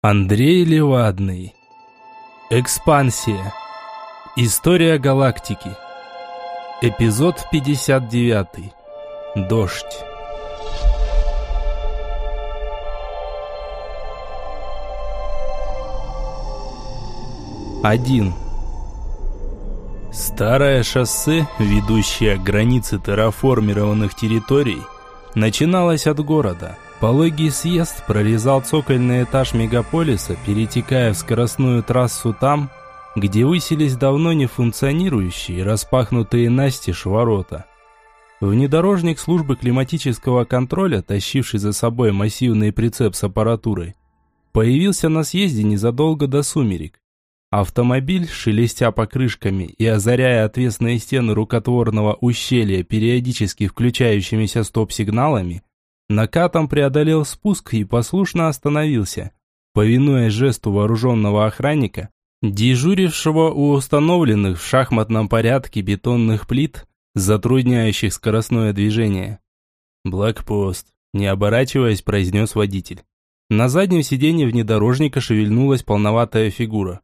Андрей Левадный. Экспансия. История галактики. Эпизод 59. Дождь. Один. Старое шоссе, ведущее к границе терраформированных территорий, начиналось от города – Пологий съезд прорезал цокольный этаж мегаполиса, перетекая в скоростную трассу там, где высились давно не функционирующие, распахнутые настежь ворота. Внедорожник службы климатического контроля, тащивший за собой массивный прицеп с аппаратурой, появился на съезде незадолго до сумерек. Автомобиль, шелестя покрышками и озаряя отвесные стены рукотворного ущелья периодически включающимися стоп-сигналами, Накатом преодолел спуск и послушно остановился, повинуясь жесту вооруженного охранника, дежурившего у установленных в шахматном порядке бетонных плит, затрудняющих скоростное движение. «Блокпост», не оборачиваясь, произнес водитель. На заднем сиденье внедорожника шевельнулась полноватая фигура.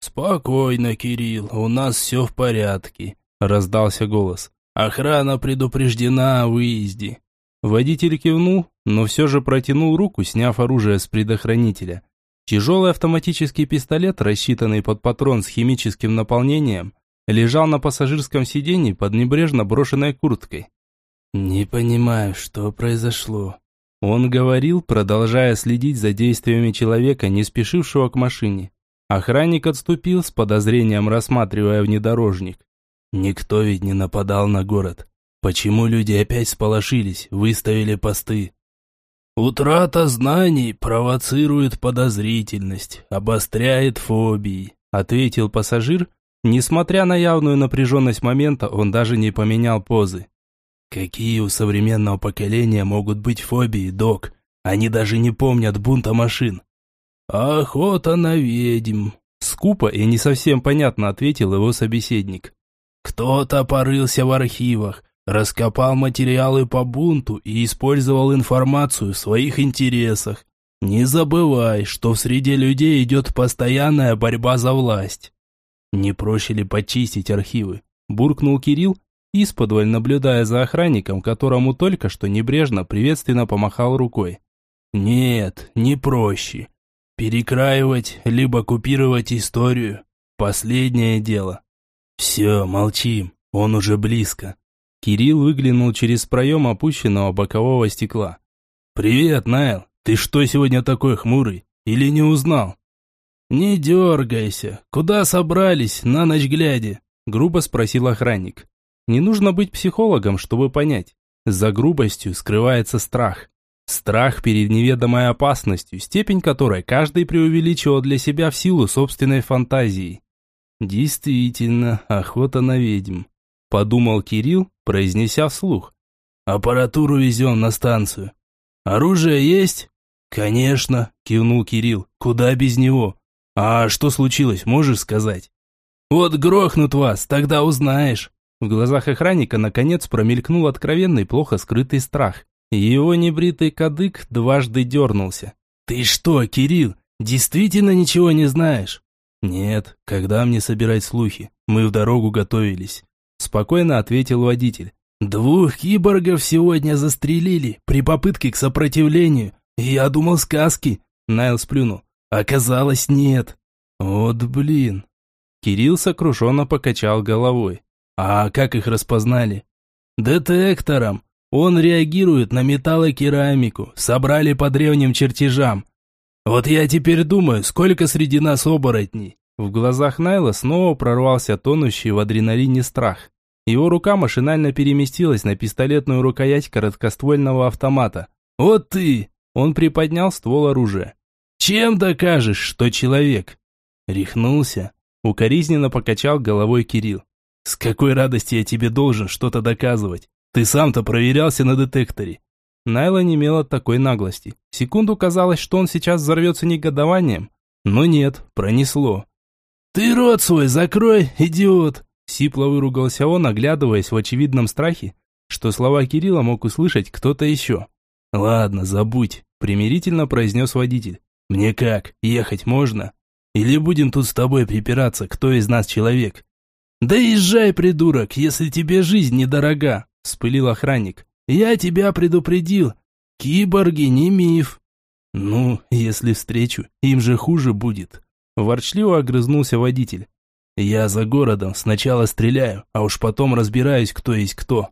«Спокойно, Кирилл, у нас все в порядке», – раздался голос. «Охрана предупреждена о выезде». Водитель кивнул, но все же протянул руку, сняв оружие с предохранителя. Тяжелый автоматический пистолет, рассчитанный под патрон с химическим наполнением, лежал на пассажирском сиденье под небрежно брошенной курткой. «Не понимаю, что произошло», он говорил, продолжая следить за действиями человека, не спешившего к машине. Охранник отступил с подозрением, рассматривая внедорожник. «Никто ведь не нападал на город. Почему люди опять сполошились, выставили посты? Утрата знаний провоцирует подозрительность, обостряет фобии, ответил пассажир. Несмотря на явную напряженность момента, он даже не поменял позы. Какие у современного поколения могут быть фобии, док? Они даже не помнят бунта машин. Охота на ведьм. Скупо и не совсем понятно ответил его собеседник. Кто-то порылся в архивах, раскопал материалы по бунту и использовал информацию в своих интересах. Не забывай, что в среде людей идет постоянная борьба за власть. Не проще ли почистить архивы? Буркнул Кирилл, исподволь наблюдая за охранником, которому только что небрежно приветственно помахал рукой. Нет, не проще. Перекраивать, либо купировать историю – последнее дело. Все, молчим, он уже близко. Кирилл выглянул через проем опущенного бокового стекла. «Привет, Найл. Ты что сегодня такой хмурый? Или не узнал?» «Не дергайся. Куда собрались, на ночь глядя?» Грубо спросил охранник. Не нужно быть психологом, чтобы понять. За грубостью скрывается страх. Страх перед неведомой опасностью, степень которой каждый преувеличивал для себя в силу собственной фантазии. Действительно, охота на ведьм. Подумал Кирилл, произнеся вслух. «Аппаратуру везем на станцию». «Оружие есть?» «Конечно», – кивнул Кирилл. «Куда без него?» «А что случилось, можешь сказать?» «Вот грохнут вас, тогда узнаешь». В глазах охранника наконец промелькнул откровенный, плохо скрытый страх. Его небритый кадык дважды дернулся. «Ты что, Кирилл, действительно ничего не знаешь?» «Нет, когда мне собирать слухи? Мы в дорогу готовились. Спокойно ответил водитель. «Двух киборгов сегодня застрелили при попытке к сопротивлению. Я думал сказки». Найл сплюнул. «Оказалось, нет». «Вот блин». Кирилл сокрушенно покачал головой. «А как их распознали?» «Детектором. Он реагирует на металлокерамику. Собрали по древним чертежам. Вот я теперь думаю, сколько среди нас оборотней. В глазах Найла снова прорвался тонущий в адреналине страх. Его рука машинально переместилась на пистолетную рукоять короткоствольного автомата. «Вот ты!» Он приподнял ствол оружия. «Чем докажешь, что человек?» Рехнулся. Укоризненно покачал головой Кирилл. «С какой радости я тебе должен что-то доказывать? Ты сам-то проверялся на детекторе». Найла не имела такой наглости. Секунду казалось, что он сейчас взорвется негодованием. Но нет, пронесло. «Ты рот свой закрой, идиот!» Сипло выругался он, оглядываясь в очевидном страхе, что слова Кирилла мог услышать кто-то еще. «Ладно, забудь», – примирительно произнес водитель. Мне как, ехать можно? Или будем тут с тобой припираться, кто из нас человек? Да езжай, придурок, если тебе жизнь недорога, вспылил охранник. Я тебя предупредил. Киборги не миф. Ну, если встречу, им же хуже будет. Ворчливо огрызнулся водитель. Я за городом сначала стреляю, а уж потом разбираюсь, кто есть кто.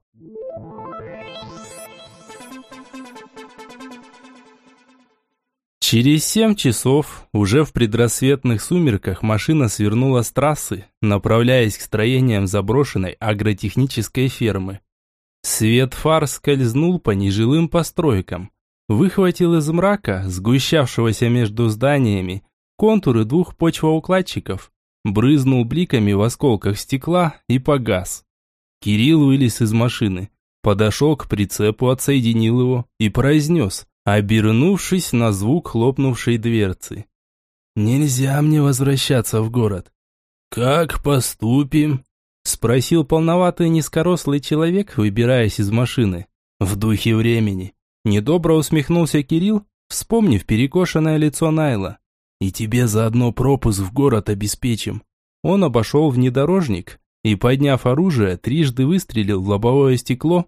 Через семь часов, уже в предрассветных сумерках, машина свернула с трассы, направляясь к строениям заброшенной агротехнической фермы. Свет фар скользнул по нежилым постройкам, выхватил из мрака, сгущавшегося между зданиями, контуры двух почвоукладчиков, брызнул бликами в осколках стекла и погас. Кирилл вылез из машины, подошел к прицепу, отсоединил его и произнес, обернувшись на звук хлопнувшей дверцы. «Нельзя мне возвращаться в город». «Как поступим?» Спросил полноватый низкорослый человек, выбираясь из машины. В духе времени. Недобро усмехнулся Кирилл, вспомнив перекошенное лицо Найла. И тебе заодно пропуск в город обеспечим. Он обошел внедорожник и, подняв оружие, трижды выстрелил в лобовое стекло,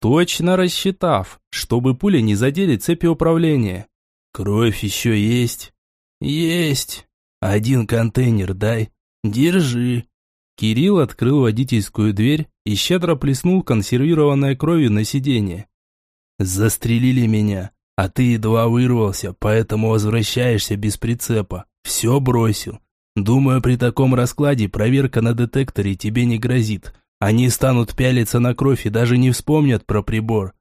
точно рассчитав, чтобы пули не задели цепи управления. Кровь еще есть? Есть. Один контейнер дай. Держи. Кирилл открыл водительскую дверь и щедро плеснул консервированной кровью на сиденье. Застрелили меня. А ты едва вырвался, поэтому возвращаешься без прицепа. Все бросил. Думаю, при таком раскладе проверка на детекторе тебе не грозит. Они станут пялиться на кровь и даже не вспомнят про прибор.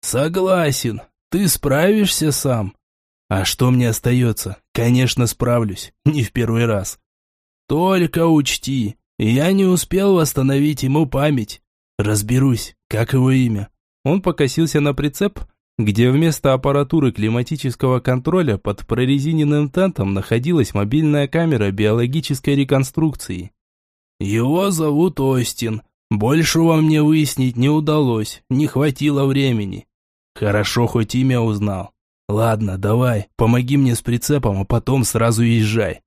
Согласен. Ты справишься сам. А что мне остается? Конечно, справлюсь. Не в первый раз. Только учти, я не успел восстановить ему память. Разберусь, как его имя. Он покосился на прицеп, где вместо аппаратуры климатического контроля под прорезиненным тентом находилась мобильная камера биологической реконструкции. «Его зовут Остин. Большего мне выяснить не удалось, не хватило времени. Хорошо, хоть имя узнал. Ладно, давай, помоги мне с прицепом, а потом сразу езжай».